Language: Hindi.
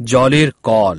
জলের কল